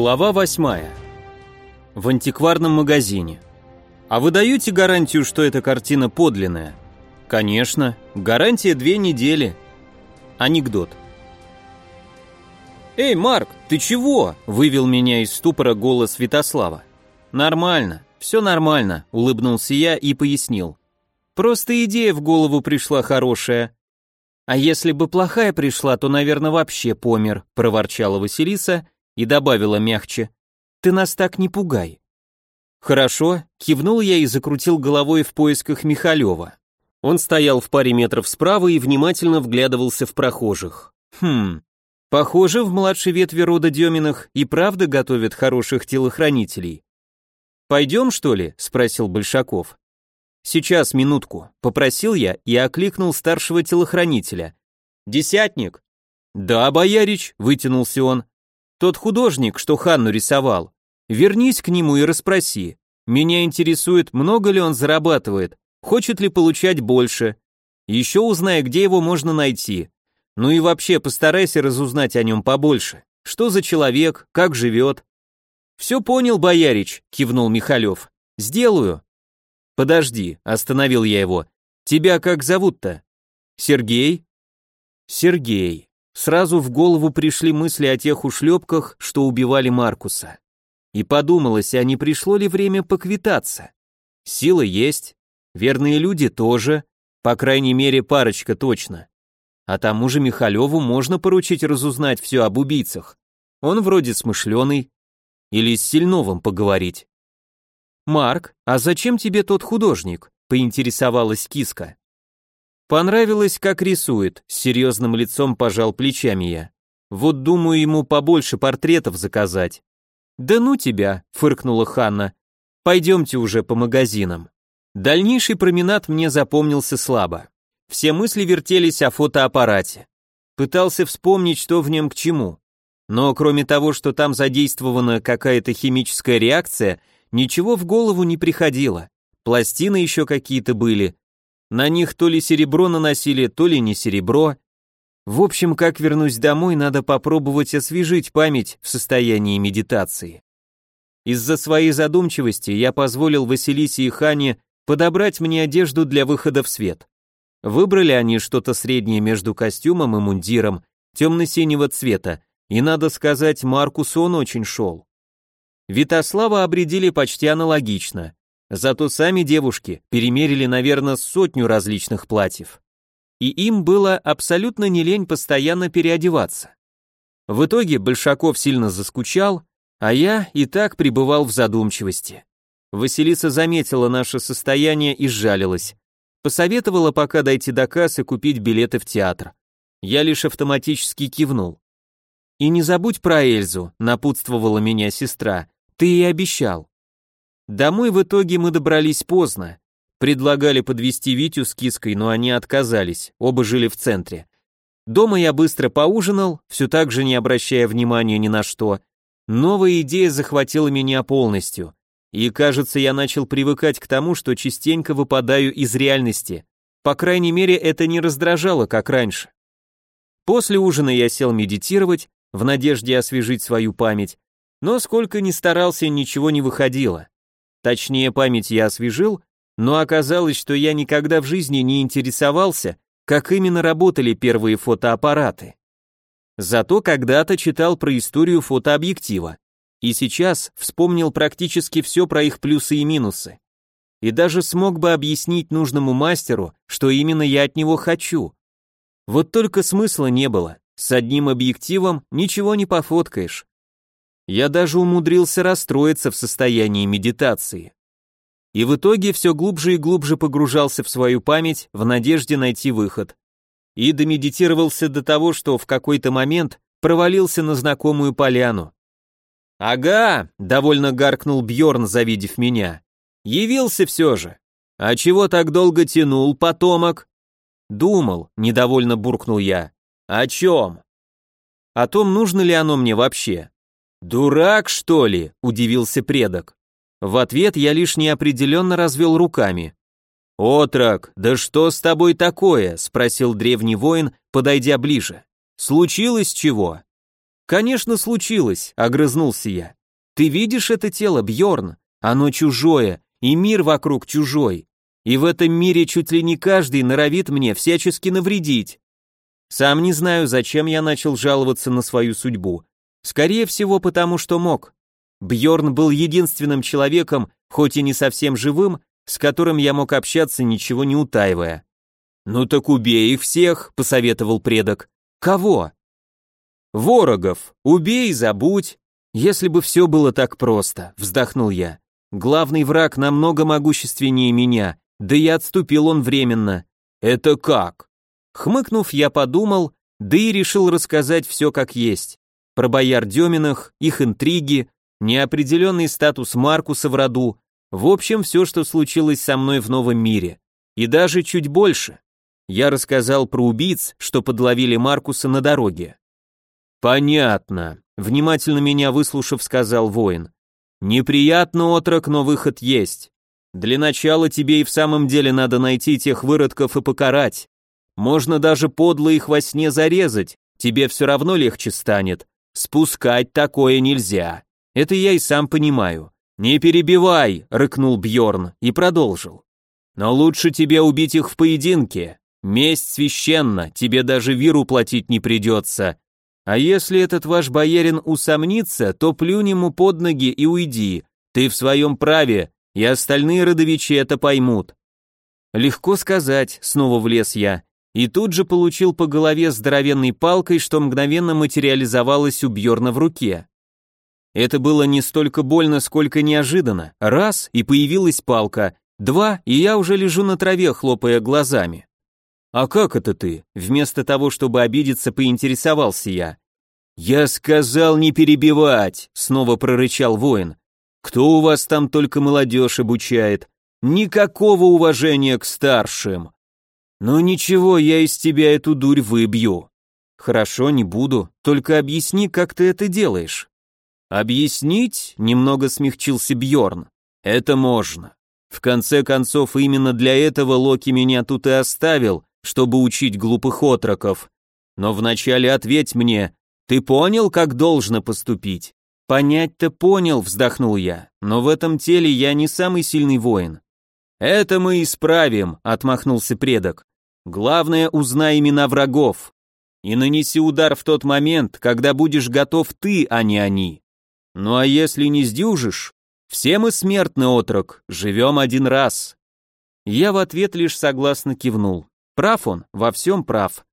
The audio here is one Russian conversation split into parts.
Глава восьмая. В антикварном магазине. А вы даете гарантию, что эта картина подлинная? Конечно. Гарантия две недели. Анекдот. «Эй, Марк, ты чего?» – вывел меня из ступора голос Святослава. «Нормально, все нормально», – улыбнулся я и пояснил. «Просто идея в голову пришла хорошая». «А если бы плохая пришла, то, наверное, вообще помер», – проворчала Василиса и добавила мягче. «Ты нас так не пугай». «Хорошо», — кивнул я и закрутил головой в поисках Михалева. Он стоял в паре метров справа и внимательно вглядывался в прохожих. «Хм, похоже, в младшей ветви рода Деминых и правда готовят хороших телохранителей». «Пойдем, что ли?» — спросил Большаков. «Сейчас, минутку», — попросил я и окликнул старшего телохранителя. «Десятник?» «Да, боярич», — вытянулся он. Тот художник, что Ханну рисовал. Вернись к нему и расспроси. Меня интересует, много ли он зарабатывает, хочет ли получать больше. Еще узнай, где его можно найти. Ну и вообще постарайся разузнать о нем побольше. Что за человек, как живет. Все понял, боярич, кивнул Михалев. Сделаю. Подожди, остановил я его. Тебя как зовут-то? Сергей? Сергей. Сразу в голову пришли мысли о тех ушлепках, что убивали Маркуса. И подумалось, а не пришло ли время поквитаться? Сила есть, верные люди тоже, по крайней мере парочка точно. А тому же Михалеву можно поручить разузнать все об убийцах. Он вроде смышленый. Или с Сильновым поговорить. «Марк, а зачем тебе тот художник?» — поинтересовалась киска. Понравилось, как рисует, с серьезным лицом пожал плечами я. Вот думаю ему побольше портретов заказать. Да ну тебя, фыркнула Ханна. Пойдемте уже по магазинам. Дальнейший променад мне запомнился слабо. Все мысли вертелись о фотоаппарате. Пытался вспомнить, что в нем к чему. Но кроме того, что там задействована какая-то химическая реакция, ничего в голову не приходило. Пластины еще какие-то были, на них то ли серебро наносили, то ли не серебро. В общем, как вернусь домой, надо попробовать освежить память в состоянии медитации. Из-за своей задумчивости я позволил Василисе и Хане подобрать мне одежду для выхода в свет. Выбрали они что-то среднее между костюмом и мундиром, темно-синего цвета, и, надо сказать, Маркусу он очень шел. Витослава обредили почти аналогично. Зато сами девушки перемерили, наверное, сотню различных платьев. И им было абсолютно не лень постоянно переодеваться. В итоге Большаков сильно заскучал, а я и так пребывал в задумчивости. Василиса заметила наше состояние и сжалилась. Посоветовала пока дойти до кассы купить билеты в театр. Я лишь автоматически кивнул. «И не забудь про Эльзу», — напутствовала меня сестра. «Ты ей обещал». Домой в итоге мы добрались поздно. Предлагали подвести Витю с киской, но они отказались, оба жили в центре. Дома я быстро поужинал, все так же не обращая внимания ни на что. Новая идея захватила меня полностью. И, кажется, я начал привыкать к тому, что частенько выпадаю из реальности. По крайней мере, это не раздражало, как раньше. После ужина я сел медитировать, в надежде освежить свою память, но сколько ни старался, ничего не выходило. Точнее, память я освежил, но оказалось, что я никогда в жизни не интересовался, как именно работали первые фотоаппараты. Зато когда-то читал про историю фотообъектива, и сейчас вспомнил практически все про их плюсы и минусы. И даже смог бы объяснить нужному мастеру, что именно я от него хочу. Вот только смысла не было, с одним объективом ничего не пофоткаешь. Я даже умудрился расстроиться в состоянии медитации. И в итоге все глубже и глубже погружался в свою память в надежде найти выход. И домедитировался до того, что в какой-то момент провалился на знакомую поляну. «Ага», — довольно гаркнул Бьорн, завидев меня. «Явился все же. А чего так долго тянул, потомок?» «Думал», — недовольно буркнул я. «О чем?» «О том, нужно ли оно мне вообще. «Дурак, что ли?» – удивился предок. В ответ я лишь неопределенно развел руками. «Отрок, да что с тобой такое?» – спросил древний воин, подойдя ближе. «Случилось чего?» Конечно, случилось, огрызнулся я. Ты видишь это тело, Бьорн? Оно чужое, и мир вокруг чужой. И в этом мире чуть ли не каждый норовит мне всячески навредить. Сам не знаю, зачем я начал жаловаться на свою судьбу. Скорее всего, потому что мог. Бьорн был единственным человеком, хоть и не совсем живым, с которым я мог общаться, ничего не утаивая. «Ну так убей их всех», — посоветовал предок. «Кого?» «Ворогов. Убей, забудь». «Если бы все было так просто», — вздохнул я. «Главный враг намного могущественнее меня, да и отступил он временно». «Это как?» Хмыкнув, я подумал, да и решил рассказать все как есть. Про бояр Деминых, их интриги, неопределенный статус Маркуса в роду, в общем, все, что случилось со мной в новом мире. И даже чуть больше. Я рассказал про убийц, что подловили Маркуса на дороге. «Понятно», — внимательно меня выслушав, сказал воин. «Неприятно, отрок, но выход есть. Для начала тебе и в самом деле надо найти тех выродков и покарать. Можно даже подло их во сне зарезать, тебе все равно легче станет. Спускать такое нельзя. Это я и сам понимаю. Не перебивай, рыкнул Бьорн и продолжил. Но лучше тебе убить их в поединке. Месть священна, тебе даже виру платить не придется. А если этот ваш боярин усомнится, то плюнь ему под ноги и уйди. Ты в своем праве, и остальные родовичи это поймут. Легко сказать, снова влез я и тут же получил по голове здоровенной палкой, что мгновенно материализовалась у Бьорна в руке. Это было не столько больно, сколько неожиданно. Раз, и появилась палка. Два, и я уже лежу на траве, хлопая глазами. «А как это ты?» Вместо того, чтобы обидеться, поинтересовался я. «Я сказал не перебивать», — снова прорычал воин. «Кто у вас там только молодежь обучает? Никакого уважения к старшим. «Ну ничего, я из тебя эту дурь выбью». «Хорошо, не буду, только объясни, как ты это делаешь». «Объяснить?» — немного смягчился Бьорн. «Это можно. В конце концов, именно для этого Локи меня тут и оставил, чтобы учить глупых отроков. Но вначале ответь мне, ты понял, как должно поступить?» «Понять-то понял», — вздохнул я, «но в этом теле я не самый сильный воин». «Это мы исправим», — отмахнулся предок. Главное, узнай имена врагов. И нанеси удар в тот момент, когда будешь готов ты, а не они. Ну а если не сдюжишь, все мы смертны, отрок, живем один раз. Я в ответ лишь согласно кивнул. Прав он, во всем прав.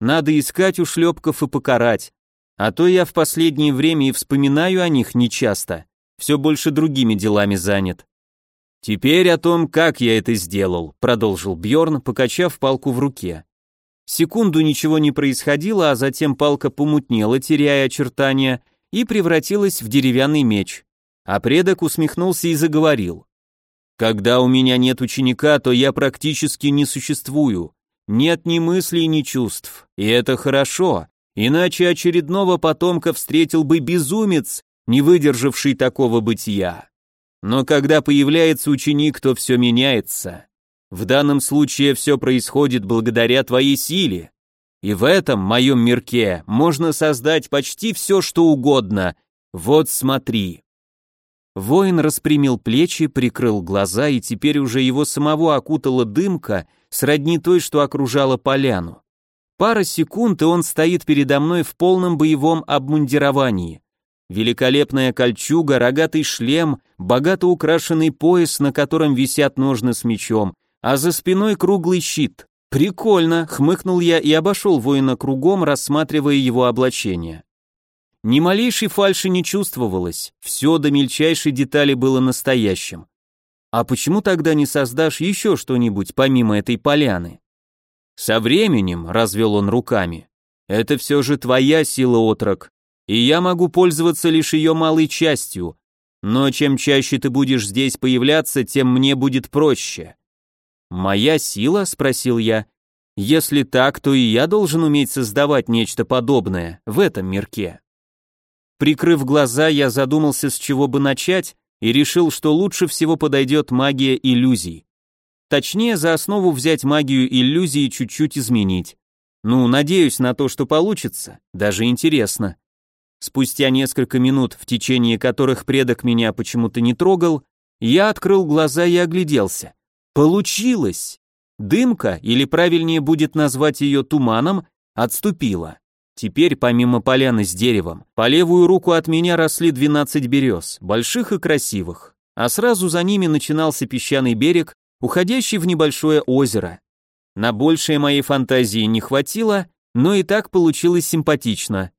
Надо искать ушлепков и покарать. А то я в последнее время и вспоминаю о них нечасто. Все больше другими делами занят. Теперь о том, как я это сделал, продолжил Бьорн, покачав палку в руке. Секунду ничего не происходило, а затем палка помутнела, теряя очертания, и превратилась в деревянный меч. А предок усмехнулся и заговорил. «Когда у меня нет ученика, то я практически не существую. Нет ни мыслей, ни чувств. И это хорошо, иначе очередного потомка встретил бы безумец, не выдержавший такого бытия. Но когда появляется ученик, то все меняется. В данном случае все происходит благодаря твоей силе. И в этом моем мирке можно создать почти все, что угодно. Вот смотри. Воин распрямил плечи, прикрыл глаза, и теперь уже его самого окутала дымка, сродни той, что окружала поляну. Пара секунд, и он стоит передо мной в полном боевом обмундировании. Великолепная кольчуга, рогатый шлем, богато украшенный пояс, на котором висят ножны с мечом, а за спиной круглый щит. Прикольно, хмыкнул я и обошел воина кругом, рассматривая его облачение. Ни малейшей фальши не чувствовалось, все до мельчайшей детали было настоящим. А почему тогда не создашь еще что-нибудь помимо этой поляны? Со временем, развел он руками, это все же твоя сила, отрок, и я могу пользоваться лишь ее малой частью, но чем чаще ты будешь здесь появляться, тем мне будет проще. Моя сила, спросил я. Если так, то и я должен уметь создавать нечто подобное в этом мирке. Прикрыв глаза, я задумался, с чего бы начать, и решил, что лучше всего подойдет магия иллюзий. Точнее, за основу взять магию иллюзий и чуть-чуть изменить. Ну, надеюсь на то, что получится, даже интересно. Спустя несколько минут, в течение которых предок меня почему-то не трогал, я открыл глаза и огляделся. Получилось! Дымка, или правильнее будет назвать ее туманом, отступила. Теперь, помимо поляны с деревом, по левую руку от меня росли 12 берез, больших и красивых, а сразу за ними начинался песчаный берег, уходящий в небольшое озеро. На большее моей фантазии не хватило, но и так получилось симпатично.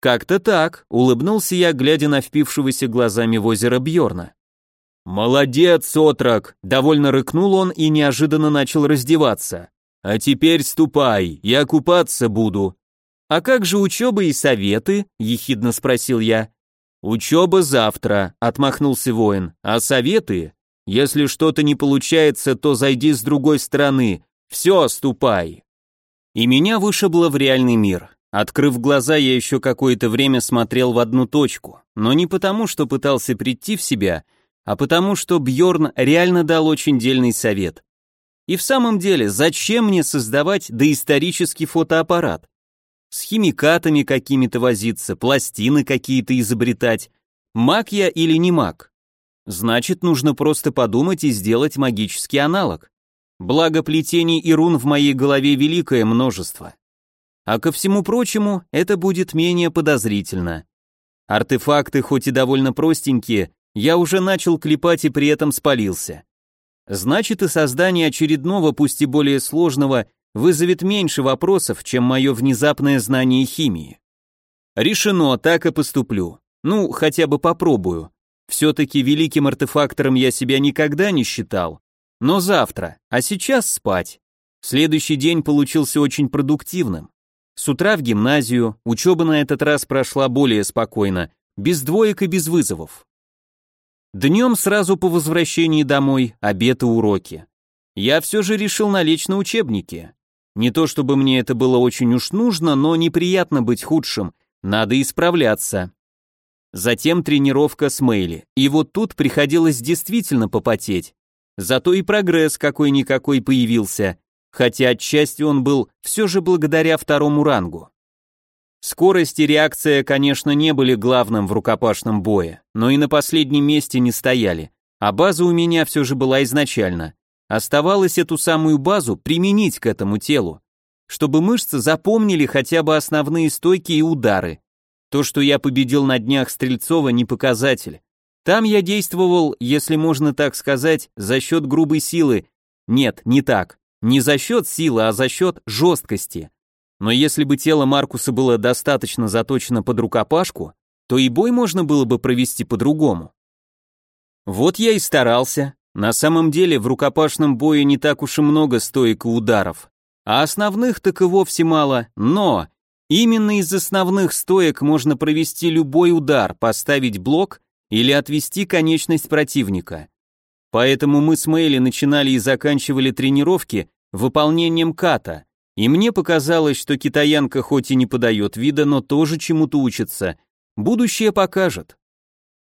Как-то так, улыбнулся я, глядя на впившегося глазами в озеро Бьорна. «Молодец, отрок!» — довольно рыкнул он и неожиданно начал раздеваться. «А теперь ступай, я купаться буду». «А как же учеба и советы?» — ехидно спросил я. «Учеба завтра», — отмахнулся воин, «а советы? Если что-то не получается, то зайди с другой стороны. Все, ступай». И меня вышибло в реальный мир. Открыв глаза, я еще какое-то время смотрел в одну точку, но не потому, что пытался прийти в себя, а потому что Бьорн реально дал очень дельный совет. И в самом деле, зачем мне создавать доисторический фотоаппарат? С химикатами какими-то возиться, пластины какие-то изобретать. Маг я или не маг? Значит, нужно просто подумать и сделать магический аналог. Благо плетений и рун в моей голове великое множество. А ко всему прочему, это будет менее подозрительно. Артефакты, хоть и довольно простенькие, я уже начал клепать и при этом спалился. Значит, и создание очередного, пусть и более сложного, вызовет меньше вопросов, чем мое внезапное знание химии. Решено, так и поступлю. Ну, хотя бы попробую. Все-таки великим артефактором я себя никогда не считал. Но завтра, а сейчас спать. Следующий день получился очень продуктивным. С утра в гимназию, учеба на этот раз прошла более спокойно, без двоек и без вызовов. Днем сразу по возвращении домой обед и уроки. Я все же решил налечь на учебники. Не то чтобы мне это было очень уж нужно, но неприятно быть худшим, надо исправляться. Затем тренировка с Мэйли, и вот тут приходилось действительно попотеть. Зато и прогресс какой-никакой появился, хотя отчасти он был все же благодаря второму рангу. Скорость и реакция, конечно, не были главным в рукопашном бое, но и на последнем месте не стояли, а база у меня все же была изначально. Оставалось эту самую базу применить к этому телу, чтобы мышцы запомнили хотя бы основные стойки и удары. То, что я победил на днях Стрельцова, не показатель. Там я действовал, если можно так сказать, за счет грубой силы. Нет, не так. Не за счет силы, а за счет жесткости. Но если бы тело Маркуса было достаточно заточено под рукопашку, то и бой можно было бы провести по-другому. Вот я и старался. На самом деле в рукопашном бою не так уж и много стоек и ударов, а основных так и вовсе мало, но именно из основных стоек можно провести любой удар, поставить блок или отвести конечность противника. Поэтому мы с Мэйли начинали и заканчивали тренировки выполнением ката, и мне показалось, что китаянка хоть и не подает вида, но тоже чему-то учится. Будущее покажет.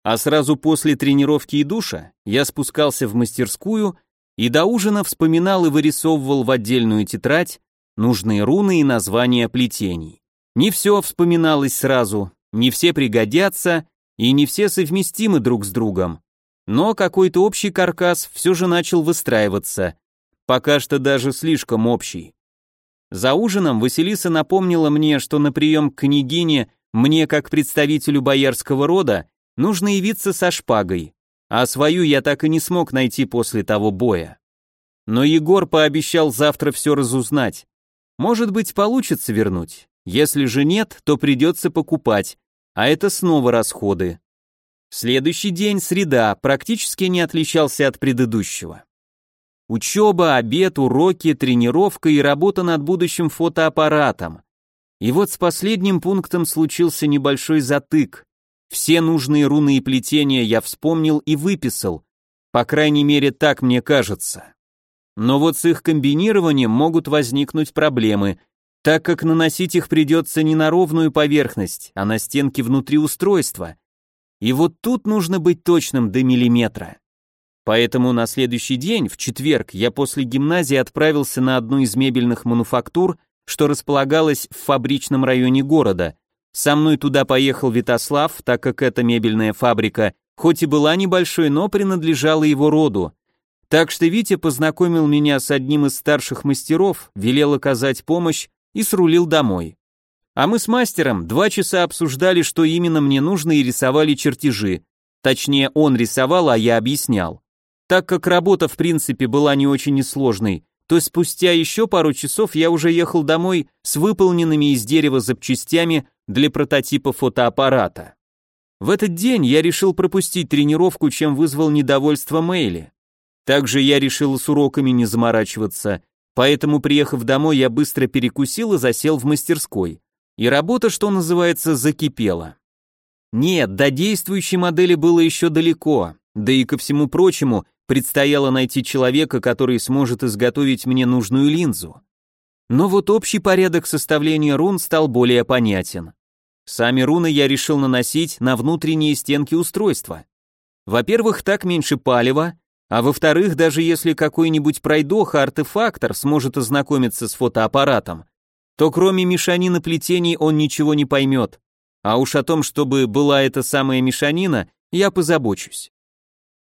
А сразу после тренировки и душа я спускался в мастерскую и до ужина вспоминал и вырисовывал в отдельную тетрадь нужные руны и названия плетений. Не все вспоминалось сразу, не все пригодятся и не все совместимы друг с другом. Но какой-то общий каркас все же начал выстраиваться, пока что даже слишком общий. За ужином Василиса напомнила мне, что на прием к княгине мне, как представителю боярского рода, нужно явиться со шпагой, а свою я так и не смог найти после того боя. Но Егор пообещал завтра все разузнать. Может быть, получится вернуть. Если же нет, то придется покупать, а это снова расходы. Следующий день, среда, практически не отличался от предыдущего. Учеба, обед, уроки, тренировка и работа над будущим фотоаппаратом. И вот с последним пунктом случился небольшой затык. Все нужные руны и плетения я вспомнил и выписал, по крайней мере так мне кажется. Но вот с их комбинированием могут возникнуть проблемы, так как наносить их придется не на ровную поверхность, а на стенки внутри устройства. И вот тут нужно быть точным до миллиметра. Поэтому на следующий день, в четверг, я после гимназии отправился на одну из мебельных мануфактур, что располагалась в фабричном районе города, Со мной туда поехал Витослав, так как эта мебельная фабрика, хоть и была небольшой, но принадлежала его роду. Так что Витя познакомил меня с одним из старших мастеров, велел оказать помощь и срулил домой. А мы с мастером два часа обсуждали, что именно мне нужно и рисовали чертежи. Точнее, он рисовал, а я объяснял. Так как работа в принципе была не очень несложной, то спустя еще пару часов я уже ехал домой с выполненными из дерева запчастями для прототипа фотоаппарата. В этот день я решил пропустить тренировку, чем вызвал недовольство Мэйли. Также я решил с уроками не заморачиваться, поэтому, приехав домой, я быстро перекусил и засел в мастерской. И работа, что называется, закипела. Нет, до действующей модели было еще далеко, да и ко всему прочему, предстояло найти человека, который сможет изготовить мне нужную линзу. Но вот общий порядок составления рун стал более понятен. Сами руны я решил наносить на внутренние стенки устройства. Во-первых, так меньше палева, а во-вторых, даже если какой-нибудь пройдоха-артефактор сможет ознакомиться с фотоаппаратом, то кроме мешанины плетений он ничего не поймет. А уж о том, чтобы была эта самая мешанина, я позабочусь.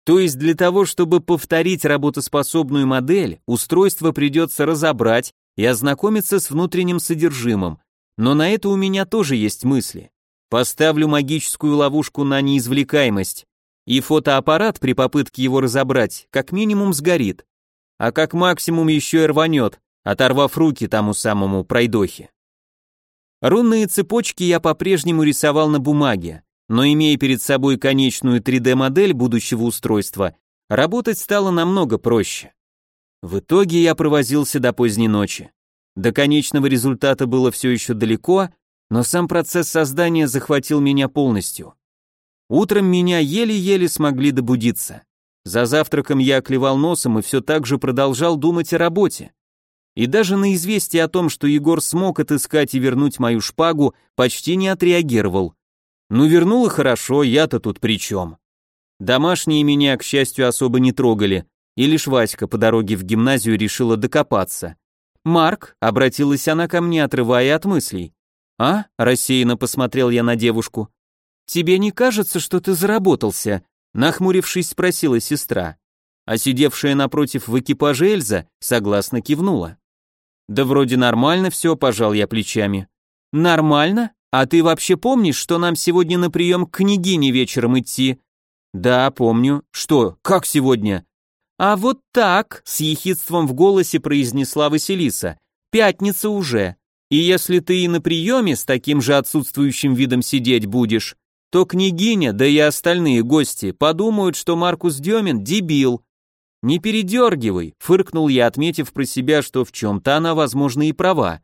То есть для того, чтобы повторить работоспособную модель, устройство придется разобрать и ознакомиться с внутренним содержимым, но на это у меня тоже есть мысли. Поставлю магическую ловушку на неизвлекаемость, и фотоаппарат при попытке его разобрать как минимум сгорит, а как максимум еще и рванет, оторвав руки тому самому пройдохе. Рунные цепочки я по-прежнему рисовал на бумаге, но имея перед собой конечную 3D-модель будущего устройства, работать стало намного проще. В итоге я провозился до поздней ночи. До конечного результата было все еще далеко, но сам процесс создания захватил меня полностью. Утром меня еле-еле смогли добудиться. За завтраком я клевал носом и все так же продолжал думать о работе. И даже на известие о том, что Егор смог отыскать и вернуть мою шпагу, почти не отреагировал. Ну вернула хорошо, я-то тут при чем? Домашние меня, к счастью, особо не трогали, и лишь Васька по дороге в гимназию решила докопаться. «Марк», — обратилась она ко мне, отрывая от мыслей. «А?» — рассеянно посмотрел я на девушку. «Тебе не кажется, что ты заработался?» Нахмурившись, спросила сестра. А сидевшая напротив в экипаже Эльза согласно кивнула. «Да вроде нормально все», — пожал я плечами. «Нормально? А ты вообще помнишь, что нам сегодня на прием к княгине вечером идти?» «Да, помню. Что, как сегодня?» «А вот так», — с ехидством в голосе произнесла Василиса. «Пятница уже. И если ты и на приеме с таким же отсутствующим видом сидеть будешь, то княгиня, да и остальные гости подумают, что Маркус Демин дебил. Не передергивай, фыркнул я, отметив про себя, что в чем-то она, возможно, и права.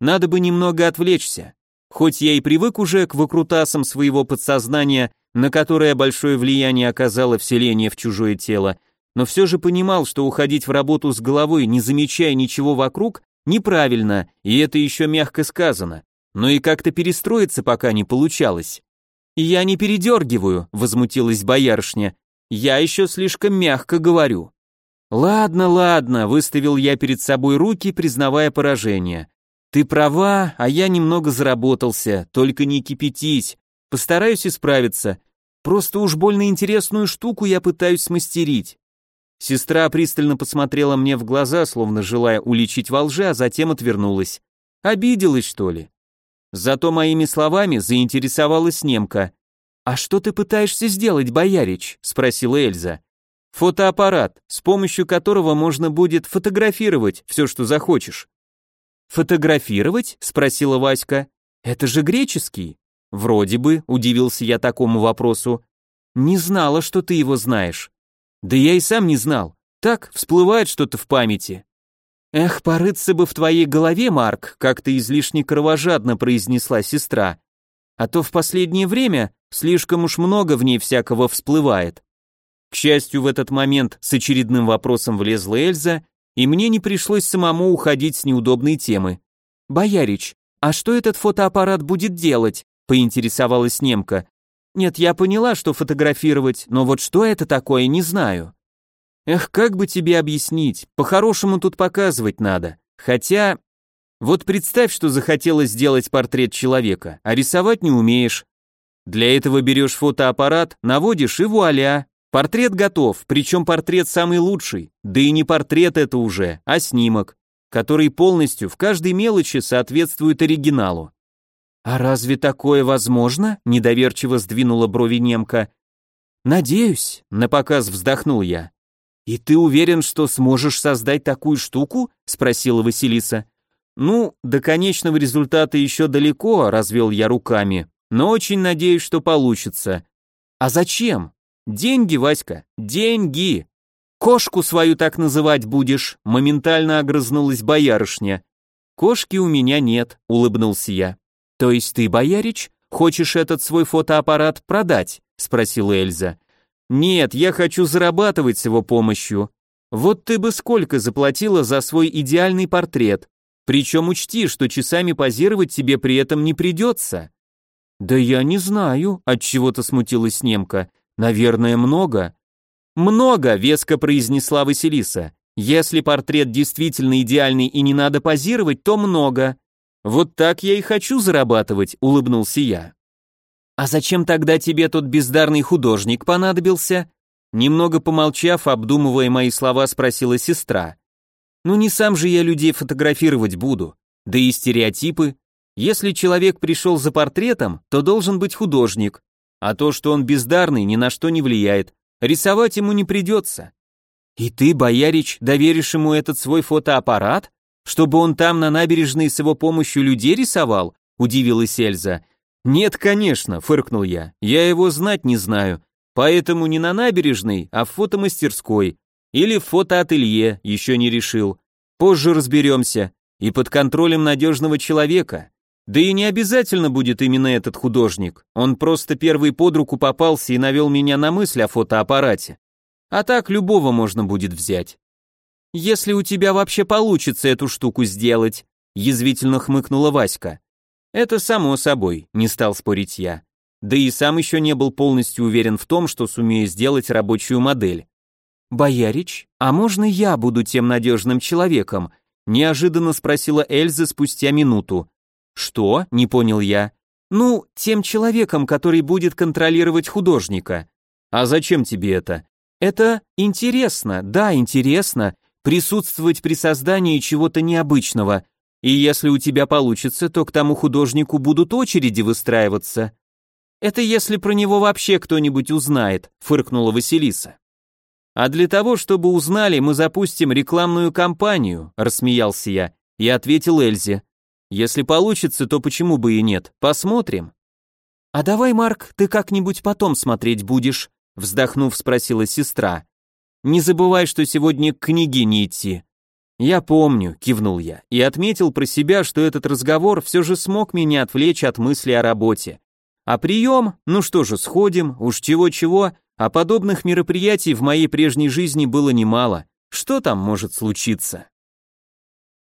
Надо бы немного отвлечься. Хоть я и привык уже к выкрутасам своего подсознания, на которое большое влияние оказало вселение в чужое тело, но все же понимал, что уходить в работу с головой, не замечая ничего вокруг, неправильно, и это еще мягко сказано. Но и как-то перестроиться пока не получалось. «Я не передергиваю», — возмутилась боярышня. «Я еще слишком мягко говорю». «Ладно, ладно», — выставил я перед собой руки, признавая поражение. «Ты права, а я немного заработался, только не кипятись. Постараюсь исправиться. Просто уж больно интересную штуку я пытаюсь смастерить». Сестра пристально посмотрела мне в глаза, словно желая уличить во лжи, а затем отвернулась. Обиделась, что ли? Зато моими словами заинтересовалась немка. «А что ты пытаешься сделать, боярич?» — спросила Эльза. «Фотоаппарат, с помощью которого можно будет фотографировать все, что захочешь». «Фотографировать?» — спросила Васька. «Это же греческий». «Вроде бы», — удивился я такому вопросу. «Не знала, что ты его знаешь». «Да я и сам не знал. Так, всплывает что-то в памяти». «Эх, порыться бы в твоей голове, Марк», как-то излишне кровожадно произнесла сестра. «А то в последнее время слишком уж много в ней всякого всплывает». К счастью, в этот момент с очередным вопросом влезла Эльза, и мне не пришлось самому уходить с неудобной темы. «Боярич, а что этот фотоаппарат будет делать?» — поинтересовалась немка. «Нет, я поняла, что фотографировать, но вот что это такое, не знаю». Эх, как бы тебе объяснить? По-хорошему тут показывать надо. Хотя... Вот представь, что захотелось сделать портрет человека, а рисовать не умеешь. Для этого берешь фотоаппарат, наводишь и вуаля. Портрет готов, причем портрет самый лучший. Да и не портрет это уже, а снимок, который полностью в каждой мелочи соответствует оригиналу. «А разве такое возможно?» – недоверчиво сдвинула брови немка. «Надеюсь», – напоказ вздохнул я. «И ты уверен, что сможешь создать такую штуку?» – спросила Василиса. «Ну, до конечного результата еще далеко», – развел я руками, «но очень надеюсь, что получится». «А зачем?» «Деньги, Васька, деньги!» «Кошку свою так называть будешь», – моментально огрызнулась боярышня. «Кошки у меня нет», – улыбнулся я. «То есть ты, боярич, хочешь этот свой фотоаппарат продать?» – спросила Эльза. «Нет, я хочу зарабатывать с его помощью. Вот ты бы сколько заплатила за свой идеальный портрет? Причем учти, что часами позировать тебе при этом не придется». «Да я не знаю», — от чего то смутилась немка. «Наверное, много». «Много», — веско произнесла Василиса. «Если портрет действительно идеальный и не надо позировать, то много. Вот так я и хочу зарабатывать, улыбнулся я. А зачем тогда тебе тот бездарный художник понадобился? Немного помолчав, обдумывая мои слова, спросила сестра. Ну не сам же я людей фотографировать буду. Да и стереотипы. Если человек пришел за портретом, то должен быть художник. А то, что он бездарный, ни на что не влияет. Рисовать ему не придется. И ты, боярич, доверишь ему этот свой фотоаппарат? Чтобы он там на набережной с его помощью людей рисовал? Удивилась Эльза. Нет, конечно, фыркнул я. Я его знать не знаю. Поэтому не на набережной, а в фотомастерской. Или в фотоателье, еще не решил. Позже разберемся. И под контролем надежного человека. Да и не обязательно будет именно этот художник. Он просто первый под руку попался и навел меня на мысль о фотоаппарате. А так любого можно будет взять. «Если у тебя вообще получится эту штуку сделать», язвительно хмыкнула Васька. «Это само собой», не стал спорить я. Да и сам еще не был полностью уверен в том, что сумею сделать рабочую модель. «Боярич, а можно я буду тем надежным человеком?» неожиданно спросила Эльза спустя минуту. «Что?» — не понял я. «Ну, тем человеком, который будет контролировать художника». «А зачем тебе это?» «Это интересно, да, интересно, присутствовать при создании чего-то необычного, и если у тебя получится, то к тому художнику будут очереди выстраиваться. Это если про него вообще кто-нибудь узнает, фыркнула Василиса. А для того, чтобы узнали, мы запустим рекламную кампанию, рассмеялся я и ответил Эльзе. Если получится, то почему бы и нет? Посмотрим. А давай, Марк, ты как-нибудь потом смотреть будешь, вздохнув, спросила сестра. Не забывай, что сегодня к книге не идти. Я помню, кивнул я и отметил про себя, что этот разговор все же смог меня отвлечь от мысли о работе. А прием? Ну что же, сходим, уж чего-чего, а подобных мероприятий в моей прежней жизни было немало. Что там может случиться?